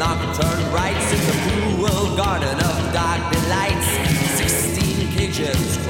nocturne rites in the cruel garden of dark delights. Sixteen cages.